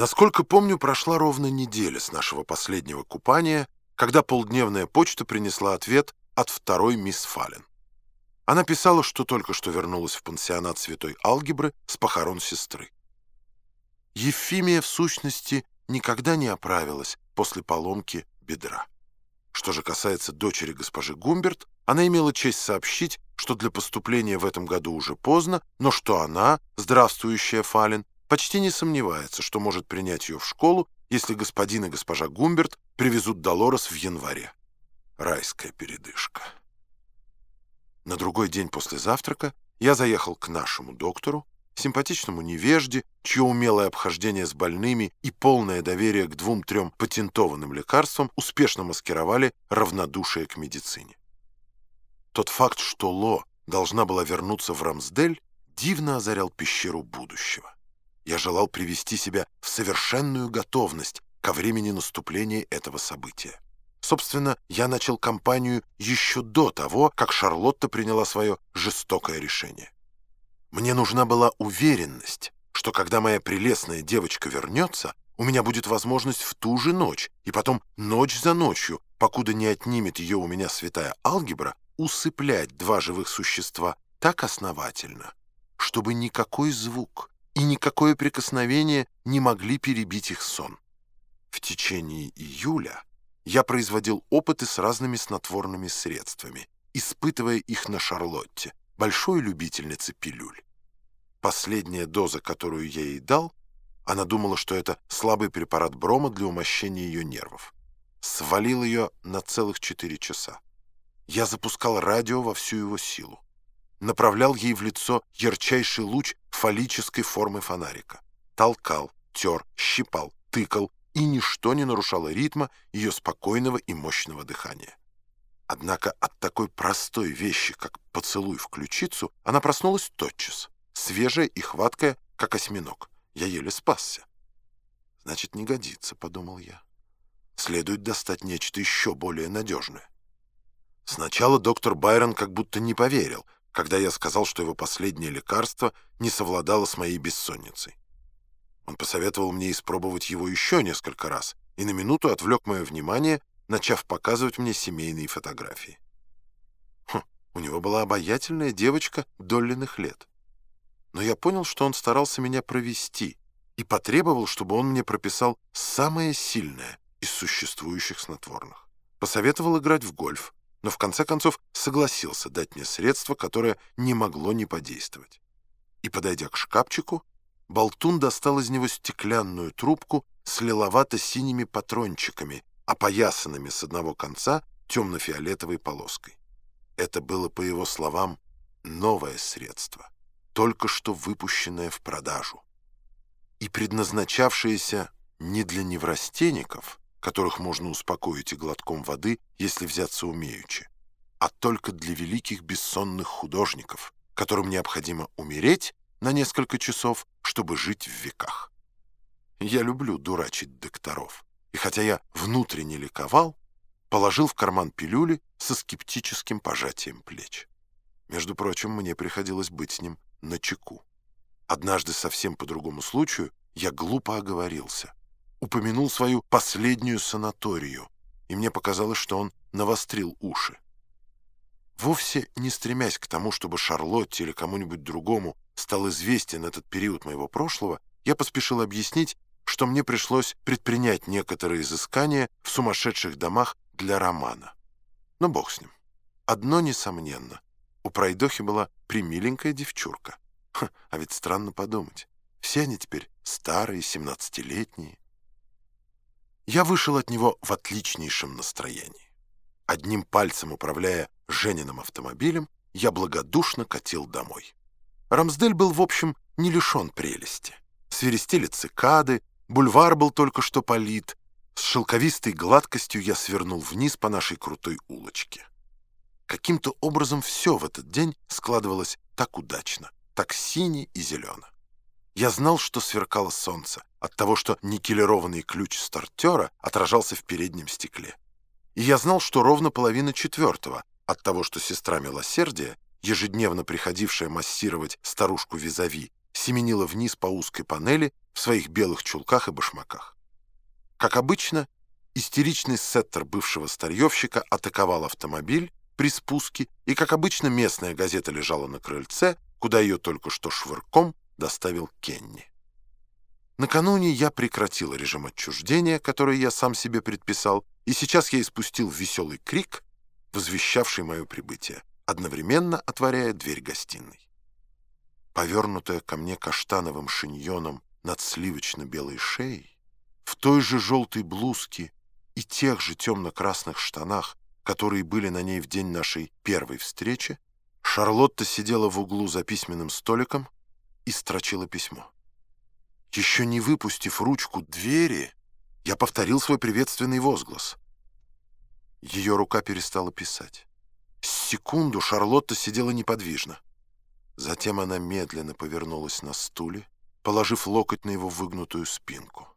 Насколько помню, прошла ровно неделя с нашего последнего купания, когда полдневная почта принесла ответ от второй мисс Фален. Она писала, что только что вернулась в пансионат святой алгебры с похорон сестры. Ефимия, в сущности, никогда не оправилась после поломки бедра. Что же касается дочери госпожи Гумберт, она имела честь сообщить, что для поступления в этом году уже поздно, но что она, здравствующая Фален, почти не сомневается, что может принять ее в школу, если господин и госпожа Гумберт привезут Долорес в январе. Райская передышка. На другой день после завтрака я заехал к нашему доктору, симпатичному невежде, чье умелое обхождение с больными и полное доверие к двум-трем патентованным лекарствам успешно маскировали равнодушие к медицине. Тот факт, что Ло должна была вернуться в Рамсдель, дивно озарял пещеру будущего. Я желал привести себя в совершенную готовность ко времени наступления этого события. Собственно, я начал кампанию еще до того, как Шарлотта приняла свое жестокое решение. Мне нужна была уверенность, что когда моя прелестная девочка вернется, у меня будет возможность в ту же ночь, и потом ночь за ночью, покуда не отнимет ее у меня святая алгебра, усыплять два живых существа так основательно, чтобы никакой звук, и никакое прикосновение не могли перебить их сон. В течение июля я производил опыты с разными снотворными средствами, испытывая их на Шарлотте, большой любительнице пилюль. Последняя доза, которую я ей дал, она думала, что это слабый препарат брома для умощения ее нервов. Свалил ее на целых четыре часа. Я запускал радио во всю его силу направлял ей в лицо ярчайший луч фаллической формы фонарика. Толкал, тер, щипал, тыкал, и ничто не нарушало ритма ее спокойного и мощного дыхания. Однако от такой простой вещи, как поцелуй в ключицу, она проснулась тотчас, свежая и хваткая, как осьминог. Я еле спасся. «Значит, не годится», — подумал я. «Следует достать нечто еще более надежное». Сначала доктор Байрон как будто не поверил — когда я сказал, что его последнее лекарство не совладало с моей бессонницей. Он посоветовал мне испробовать его еще несколько раз и на минуту отвлек мое внимание, начав показывать мне семейные фотографии. Хм, у него была обаятельная девочка долленных лет. Но я понял, что он старался меня провести и потребовал, чтобы он мне прописал самое сильное из существующих снотворных. Посоветовал играть в гольф, но в конце концов согласился дать мне средство, которое не могло не подействовать. И, подойдя к шкафчику, Болтун достал из него стеклянную трубку с лиловато-синими патрончиками, опоясанными с одного конца темно-фиолетовой полоской. Это было, по его словам, новое средство, только что выпущенное в продажу и предназначавшееся не для неврастенников, которых можно успокоить и глотком воды, если взяться умеючи, а только для великих бессонных художников, которым необходимо умереть на несколько часов, чтобы жить в веках. Я люблю дурачить докторов, и хотя я внутренне ликовал, положил в карман пилюли со скептическим пожатием плеч. Между прочим, мне приходилось быть с ним на чеку. Однажды совсем по другому случаю я глупо оговорился — упомянул свою последнюю санаторию, и мне показалось, что он навострил уши. Вовсе не стремясь к тому, чтобы Шарлотте или кому-нибудь другому стал известен этот период моего прошлого, я поспешил объяснить, что мне пришлось предпринять некоторые изыскания в сумасшедших домах для романа. Но бог с ним. Одно несомненно. У пройдохи была примиленькая девчурка. Ха, а ведь странно подумать. Все они теперь старые, семнадцатилетние. Я вышел от него в отличнейшем настроении. Одним пальцем управляя Жениным автомобилем, я благодушно катил домой. Рамсдель был, в общем, не лишен прелести. Свиристели цикады, бульвар был только что полит. С шелковистой гладкостью я свернул вниз по нашей крутой улочке. Каким-то образом все в этот день складывалось так удачно, так сине и зелено. Я знал, что сверкало солнце от того, что никелированный ключ стартера отражался в переднем стекле. И я знал, что ровно половина четвертого от того, что сестра милосердия, ежедневно приходившая массировать старушку Визави, семенила вниз по узкой панели в своих белых чулках и башмаках. Как обычно, истеричный сеттер бывшего старьевщика атаковал автомобиль при спуске, и, как обычно, местная газета лежала на крыльце, куда ее только что швырком доставил Кенни. Накануне я прекратил режим отчуждения, который я сам себе предписал, и сейчас я испустил веселый крик, возвещавший мое прибытие, одновременно отворяя дверь гостиной. Повернутая ко мне каштановым шиньоном над сливочно-белой шеей, в той же желтой блузке и тех же темно-красных штанах, которые были на ней в день нашей первой встречи, Шарлотта сидела в углу за письменным столиком и строчила письмо. Еще не выпустив ручку двери, я повторил свой приветственный возглас. Ее рука перестала писать. Секунду Шарлотта сидела неподвижно. Затем она медленно повернулась на стуле, положив локоть на его выгнутую спинку.